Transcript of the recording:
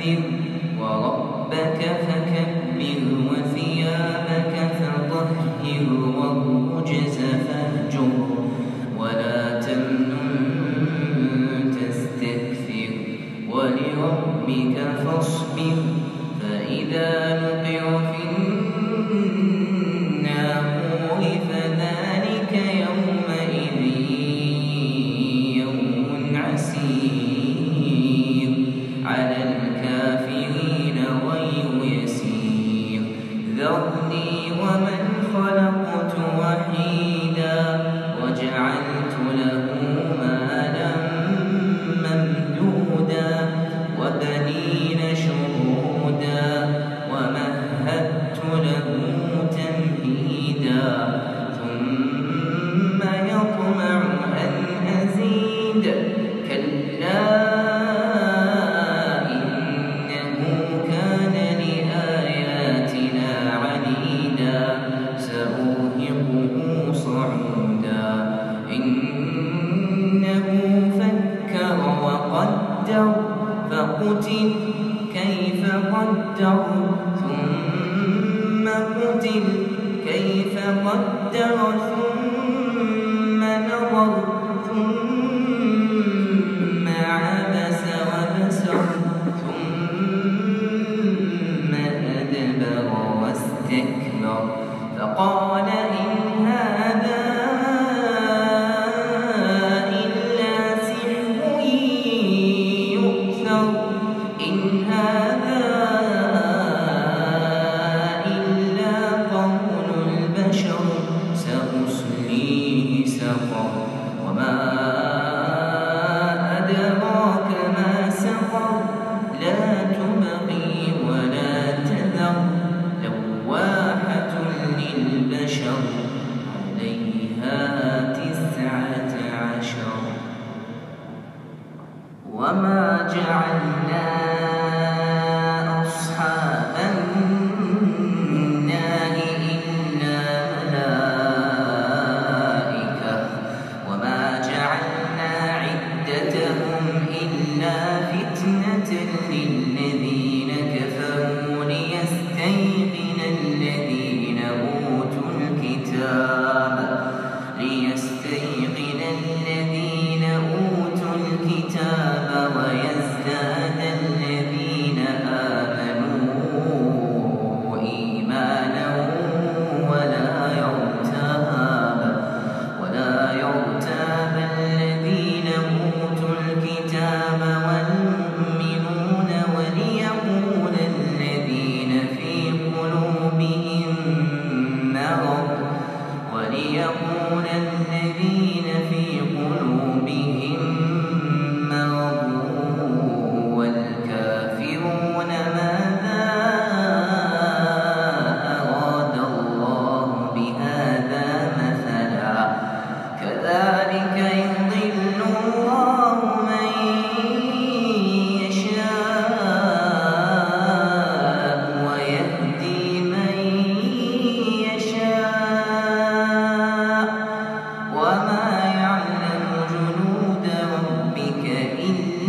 فكبر وربك فكبر وثيابك فطهر والرجل قدر ثم قتل. كيف قدر؟ ثم نظر ثم عبس وبسر ثم أدبر واستكبر. فقال وما جعلنا